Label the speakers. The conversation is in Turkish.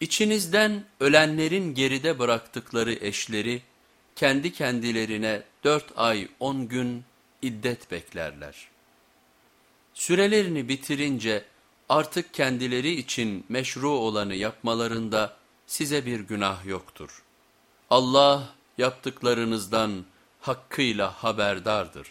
Speaker 1: İçinizden ölenlerin geride bıraktıkları eşleri kendi kendilerine dört ay on gün iddet beklerler. Sürelerini bitirince artık kendileri için meşru olanı yapmalarında size bir günah yoktur. Allah yaptıklarınızdan hakkıyla haberdardır.